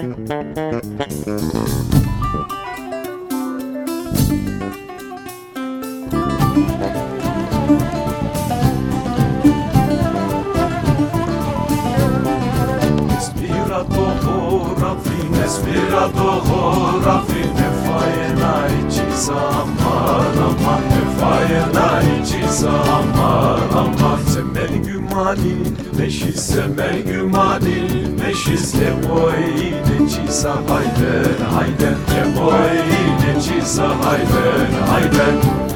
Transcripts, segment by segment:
Spira Tohorafine, Spira Tohorafine, Faenai Tizam, Parama, Faenai Tizam. Semel gümani, neşiz semel gümani Neşiz ne boy ne çiza hayden hayden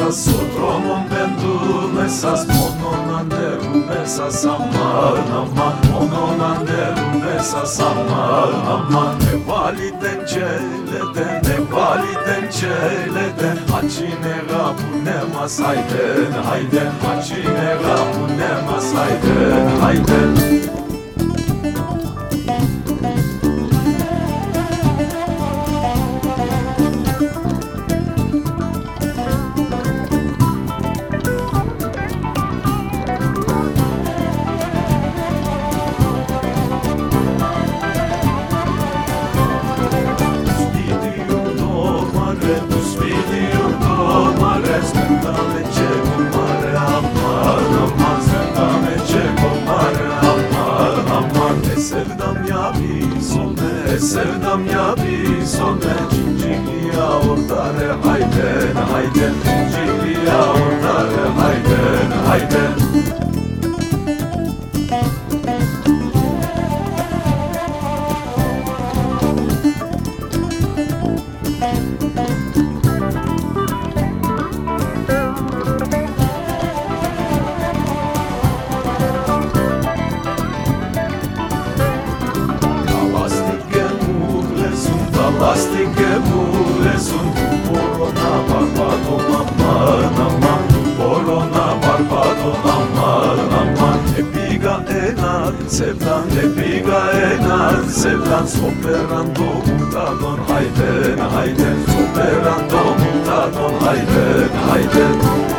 mesas, o dromon bendu mesas Monon anderu mesas, aman aman Monon anderu mesas, aman aman Ne validen çeyleden, ne validen çeyleden Haçine rabu ne masayden, hayden. Haçine rabu ne masayden, hayden aman, stendame cieco mare, aman, aman, e sevdam ya bir sone, e sevdam ya bir sone, cincikliya ortare, hayden, hayden, cincikliya ortare, ένα, ξεπλάν επίγα ένα, ξεπλάν στο πέραν το μούτα τον χαϊτέν, χαϊτέν, στο πέραν το μούτα τον χαϊτέν, χαϊτέν.